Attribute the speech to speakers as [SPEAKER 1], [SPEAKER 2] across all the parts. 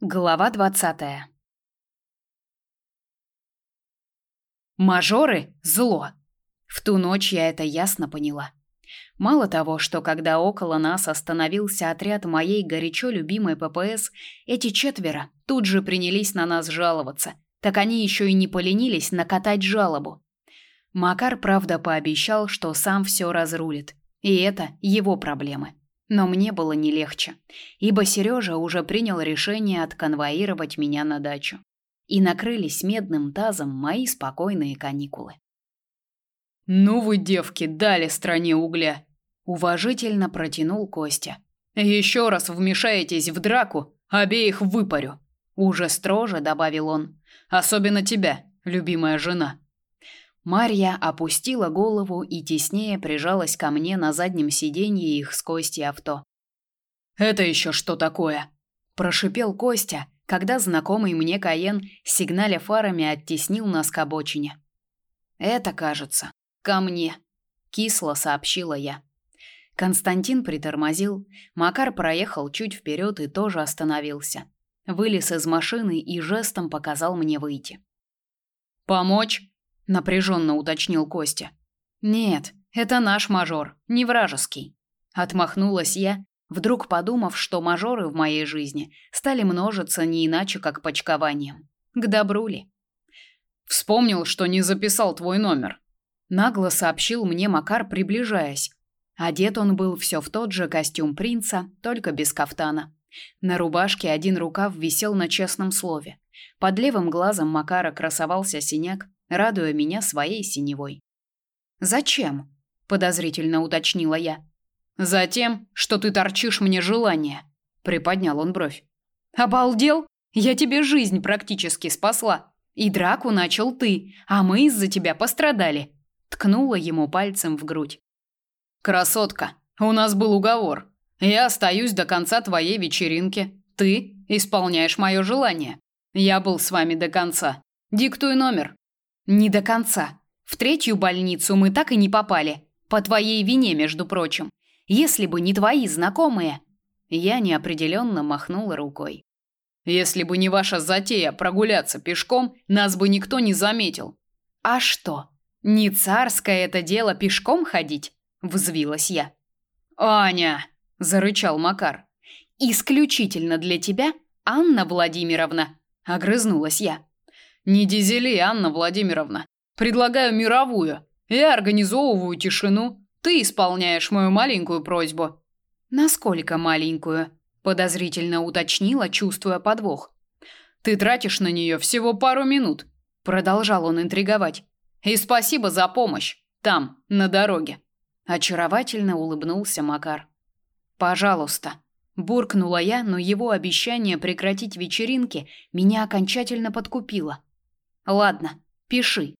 [SPEAKER 1] Глава 20. Мажоры зло. В ту ночь я это ясно поняла. Мало того, что когда около нас остановился отряд моей горячо любимой ППС, эти четверо тут же принялись на нас жаловаться. Так они еще и не поленились накатать жалобу. Макар, правда, пообещал, что сам все разрулит. И это его проблемы. Но мне было не легче, ибо Сережа уже принял решение отконвоировать меня на дачу. И накрылись медным тазом мои спокойные каникулы.
[SPEAKER 2] «Ну вы, девки, дали стране угля!» Уважительно протянул Костя. «Еще раз вмешаетесь в драку, обеих выпарю!» Уже строже добавил он. «Особенно тебя, любимая жена!»
[SPEAKER 1] Марья опустила голову и теснее прижалась ко мне на заднем сиденье их с Костей авто.
[SPEAKER 2] «Это еще что такое?» – прошипел Костя, когда знакомый мне Каен, сигналя фарами, оттеснил нас к обочине.
[SPEAKER 1] «Это, кажется, ко мне», – кисло сообщила я. Константин притормозил, Макар проехал чуть вперед и тоже остановился. Вылез из машины и жестом показал мне выйти.
[SPEAKER 2] «Помочь?» Напряженно уточнил Костя.
[SPEAKER 1] Нет, это наш мажор, не вражеский. Отмахнулась я, вдруг подумав, что мажоры в моей жизни стали множиться не иначе, как почкованием. К добру ли?
[SPEAKER 2] Вспомнил, что не записал твой номер.
[SPEAKER 1] Нагло сообщил мне Макар, приближаясь. Одет он был все в тот же костюм принца, только без кафтана. На рубашке один рукав висел на честном слове. Под левым глазом Макара красовался синяк, радуя меня своей синевой.
[SPEAKER 2] «Зачем?» – подозрительно уточнила я. «Затем, что ты торчишь мне желание», – приподнял он бровь.
[SPEAKER 1] «Обалдел? Я тебе жизнь практически спасла. И драку начал ты, а мы из-за тебя пострадали», – ткнула ему пальцем в грудь.
[SPEAKER 2] «Красотка, у нас был уговор. Я остаюсь до конца твоей вечеринки. Ты исполняешь мое желание. Я был с вами до конца. Диктуй номер».
[SPEAKER 1] Не до конца. В третью больницу мы так и не попали. По твоей вине, между прочим. Если бы не твои знакомые. Я неопределенно махнула рукой.
[SPEAKER 2] Если бы не ваша затея прогуляться пешком, нас бы никто не заметил.
[SPEAKER 1] А что? Не царское это дело пешком ходить, взвилась я.
[SPEAKER 2] Аня, зарычал Макар.
[SPEAKER 1] Исключительно для тебя, Анна Владимировна, огрызнулась я.
[SPEAKER 2] Не дизели, Анна Владимировна. Предлагаю мировую. Я организовываю тишину. Ты исполняешь мою маленькую просьбу.
[SPEAKER 1] Насколько маленькую? подозрительно уточнила, чувствуя подвох.
[SPEAKER 2] Ты тратишь на нее всего пару минут, продолжал он интриговать. И спасибо за помощь там, на дороге.
[SPEAKER 1] Очаровательно улыбнулся Макар. Пожалуйста, буркнула я, но его обещание прекратить вечеринки меня окончательно подкупило. Ладно, пиши.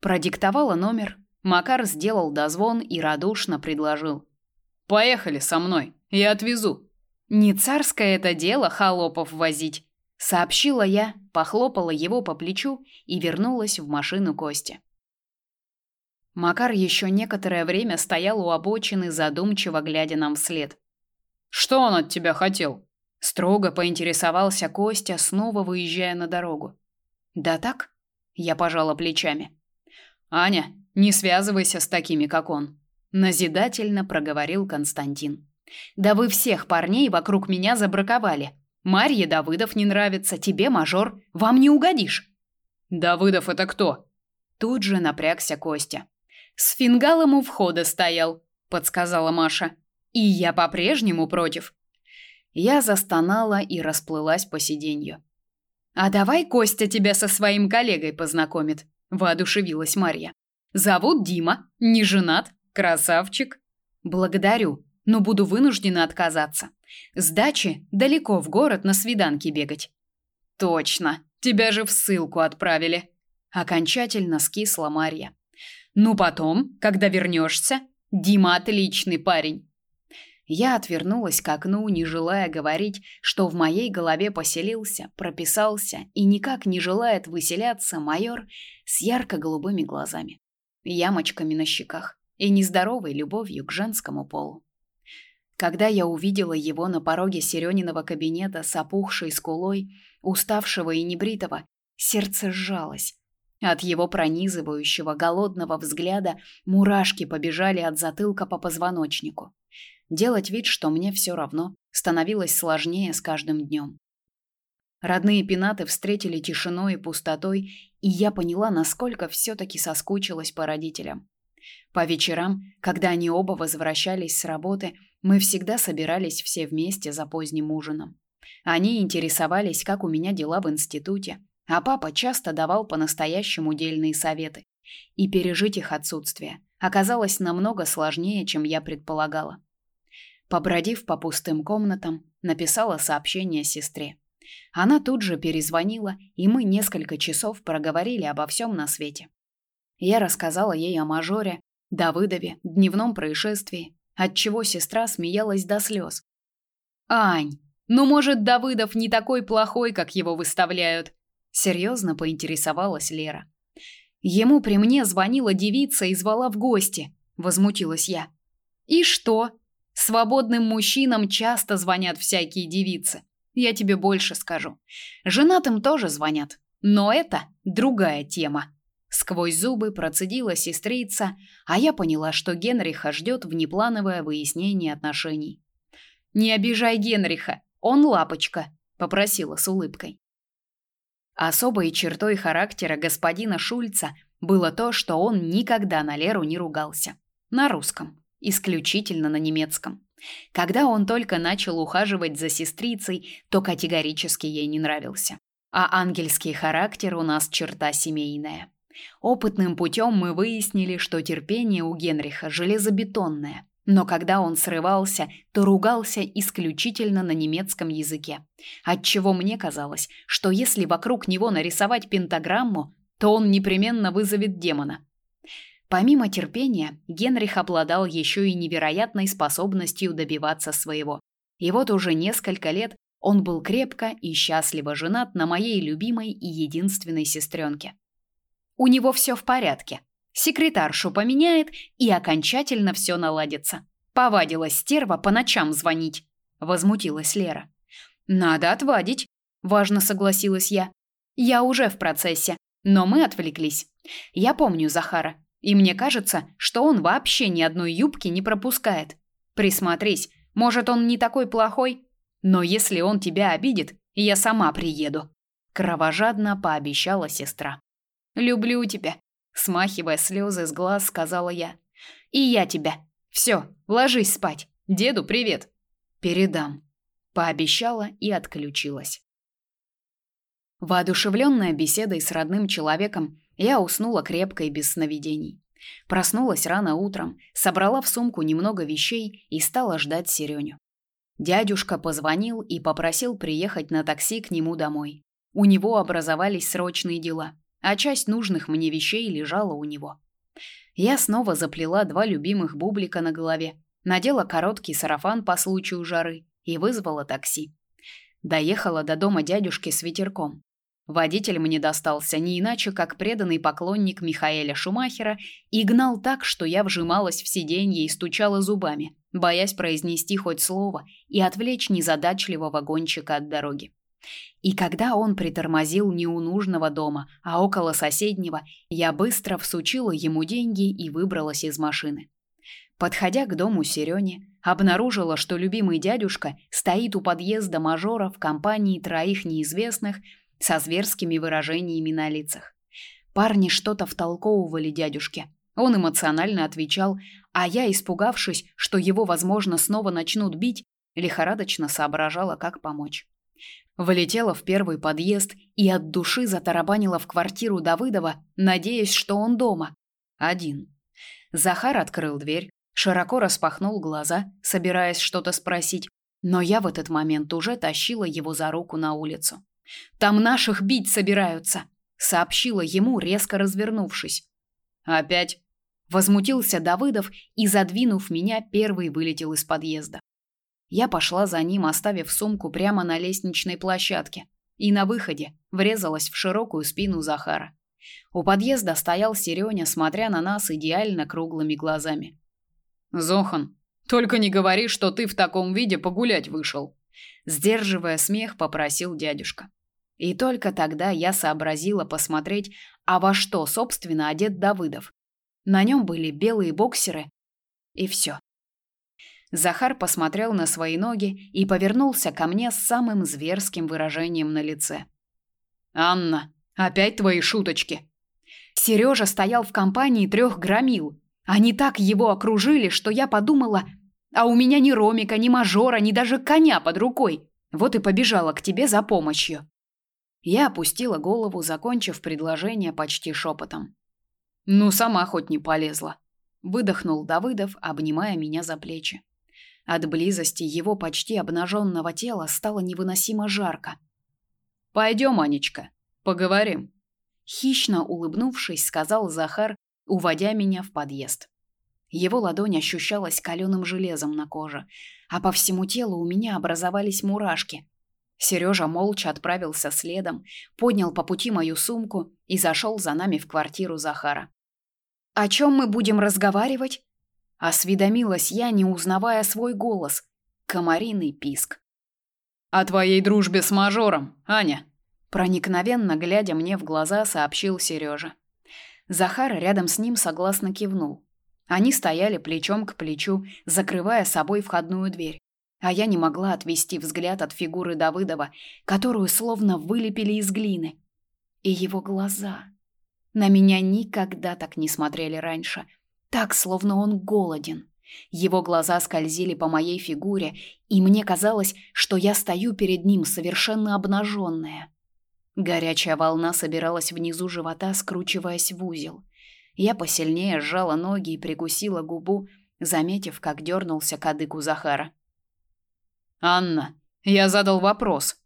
[SPEAKER 1] Продиктовала номер. Макар сделал дозвон и радушно предложил:
[SPEAKER 2] "Поехали со мной, я отвезу".
[SPEAKER 1] Не царское это дело холопов возить, сообщила я, похлопала его по плечу и вернулась в машину Кости. Макар еще некоторое время стоял у обочины, задумчиво глядя нам вслед.
[SPEAKER 2] Что он от тебя хотел?
[SPEAKER 1] строго поинтересовался Костя, снова выезжая на дорогу. Да так? Я пожала плечами.
[SPEAKER 2] Аня, не связывайся с такими, как он, назидательно проговорил Константин.
[SPEAKER 1] Да вы всех парней вокруг меня забраковали. Марье Давыдов не нравится, тебе мажор, вам не угодишь.
[SPEAKER 2] Давыдов это кто?
[SPEAKER 1] Тут же напрягся Костя. С фингалом у входа стоял, подсказала Маша. И я по-прежнему против. Я застонала и расплылась по сиденью. А давай Костя тебя со своим коллегой познакомит, воодушевилась Марья. Зовут Дима, не женат, красавчик. Благодарю, но буду вынуждена отказаться. С дачи далеко в город на свиданки бегать.
[SPEAKER 2] Точно, тебя же в ссылку отправили.
[SPEAKER 1] Окончательно скисла Марья. Ну потом, когда вернешься, Дима отличный парень. Я отвернулась к окну, не желая говорить, что в моей голове поселился, прописался и никак не желает выселяться майор с ярко-голубыми глазами, ямочками на щеках и нездоровой любовью к женскому полу. Когда я увидела его на пороге Серёниного кабинета с опухшей скулой, уставшего и небритого, сердце сжалось. От его пронизывающего голодного взгляда мурашки побежали от затылка по позвоночнику. Делать вид, что мне все равно, становилось сложнее с каждым днем. Родные пенаты встретили тишиной и пустотой, и я поняла, насколько все таки соскучилась по родителям. По вечерам, когда они оба возвращались с работы, мы всегда собирались все вместе за поздним ужином. Они интересовались, как у меня дела в институте, а папа часто давал по-настоящему дельные советы. И пережить их отсутствие оказалось намного сложнее, чем я предполагала. Побродив по пустым комнатам, написала сообщение сестре. Она тут же перезвонила, и мы несколько часов проговорили обо всем на свете. Я рассказала ей о мажоре, Давыдове, дневном происшествии, от чего сестра смеялась до слез. Ань, ну может, Давыдов не такой плохой, как его выставляют? серьезно поинтересовалась Лера. Ему при мне звонила девица и звала в гости, возмутилась я. И что? Свободным мужчинам часто звонят всякие девицы. Я тебе больше скажу. Женатым тоже звонят, но это другая тема. Сквозь зубы процедила сестрица, а я поняла, что Генриха ждет внеплановое выяснение отношений. Не обижай Генриха, он лапочка, попросила с улыбкой. Особой чертой характера господина Шульца было то, что он никогда на Леру не ругался. На русском, исключительно на немецком. Когда он только начал ухаживать за сестрицей, то категорически ей не нравился. А ангельский характер у нас черта семейная. Опытным путем мы выяснили, что терпение у Генриха железобетонное. Но когда он срывался, то ругался исключительно на немецком языке. Отчего мне казалось, что если вокруг него нарисовать пентаграмму, то он непременно вызовет демона. Помимо терпения, Генрих обладал еще и невероятной способностью добиваться своего. И вот уже несколько лет он был крепко и счастливо женат на моей любимой и единственной сестренке. У него все в порядке. Секретаршу поменяет, и окончательно все наладится. Повадилась стерва по ночам звонить, возмутилась Лера. Надо отвадить, важно согласилась я. Я уже в процессе, но мы отвлеклись. Я помню Захара, и мне кажется, что он вообще ни одной юбки не пропускает. Присмотрись, может, он не такой плохой, но если он тебя обидит, я сама приеду, кровожадно пообещала сестра. Люблю тебя, смахивая слезы с глаз, сказала я. И я тебя. Все, ложись спать. Деду привет. Передам, пообещала и отключилась. Воодушевленная беседой с родным человеком, я уснула крепко и без сновидений. Проснулась рано утром, собрала в сумку немного вещей и стала ждать Серёню. Дядюшка позвонил и попросил приехать на такси к нему домой. У него образовались срочные дела а часть нужных мне вещей лежала у него. Я снова заплела два любимых бублика на голове, надела короткий сарафан по случаю жары и вызвала такси. Доехала до дома дядюшки с ветерком. Водитель мне достался не иначе, как преданный поклонник Михаэля Шумахера и гнал так, что я вжималась в сиденье и стучала зубами, боясь произнести хоть слово и отвлечь незадачливого гонщика от дороги. И когда он притормозил не у нужного дома, а около соседнего, я быстро всучила ему деньги и выбралась из машины. Подходя к дому Серёни, обнаружила, что любимый дядюшка стоит у подъезда мажора в компании троих неизвестных со зверскими выражениями на лицах. Парни что-то втолковывали дядюшке. Он эмоционально отвечал, а я, испугавшись, что его, возможно, снова начнут бить, лихорадочно соображала, как помочь. Влетела в первый подъезд и от души затарабанила в квартиру Давыдова, надеясь, что он дома. Один. Захар открыл дверь, широко распахнул глаза, собираясь что-то спросить, но я в этот момент уже тащила его за руку на улицу. «Там наших бить собираются!» — сообщила ему, резко развернувшись. «Опять?» — возмутился Давыдов и, задвинув меня, первый вылетел из подъезда. Я пошла за ним, оставив сумку прямо на лестничной площадке, и на выходе врезалась в широкую спину Захара. У подъезда стоял Серёня, смотря на нас идеально круглыми глазами. "Зохан,
[SPEAKER 2] Только не говори, что ты в таком виде погулять вышел.
[SPEAKER 1] Сдерживая смех, попросил дядюшка. И только тогда я сообразила посмотреть, а во что, собственно, одет Давыдов. На нем были белые боксеры, и все. Захар посмотрел на свои ноги и повернулся ко мне с самым зверским выражением на лице.
[SPEAKER 2] «Анна, опять твои шуточки!»
[SPEAKER 1] Сережа стоял в компании трех громил. Они так его окружили, что я подумала, а у меня ни Ромика, ни мажора, ни даже коня под рукой. Вот и побежала к тебе за помощью. Я опустила голову, закончив предложение почти шепотом.
[SPEAKER 2] Ну, сама хоть не полезла.
[SPEAKER 1] Выдохнул Давыдов, обнимая меня за плечи. От близости его почти обнаженного тела стало невыносимо жарко.
[SPEAKER 2] Пойдем, Анечка, поговорим.
[SPEAKER 1] Хищно улыбнувшись, сказал Захар, уводя меня в подъезд. Его ладонь ощущалась каленым железом на коже, а по всему телу у меня образовались мурашки. Сережа молча отправился следом, поднял по пути мою сумку и зашел за нами в квартиру Захара. «О чем мы будем разговаривать?» Осведомилась я, не узнавая свой голос. Комариный писк.
[SPEAKER 2] «О твоей дружбе с мажором, Аня!»
[SPEAKER 1] Проникновенно глядя мне в глаза, сообщил Сережа. Захар рядом с ним согласно кивнул. Они стояли плечом к плечу, закрывая собой входную дверь. А я не могла отвести взгляд от фигуры Давыдова, которую словно вылепили из глины. И его глаза. На меня никогда так не смотрели раньше — так, словно он голоден. Его глаза скользили по моей фигуре, и мне казалось, что я стою перед ним совершенно обнаженная. Горячая волна собиралась внизу живота, скручиваясь в узел. Я посильнее сжала ноги и прикусила губу, заметив, как дернулся кадык у Захара.
[SPEAKER 2] «Анна, я задал вопрос».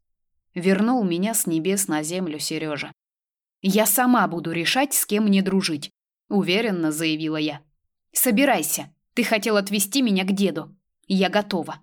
[SPEAKER 1] Вернул меня с небес на землю Сережа. «Я сама буду решать, с кем мне дружить», — уверенно заявила я. Собирайся. Ты хотел отвезти меня к деду. Я готова.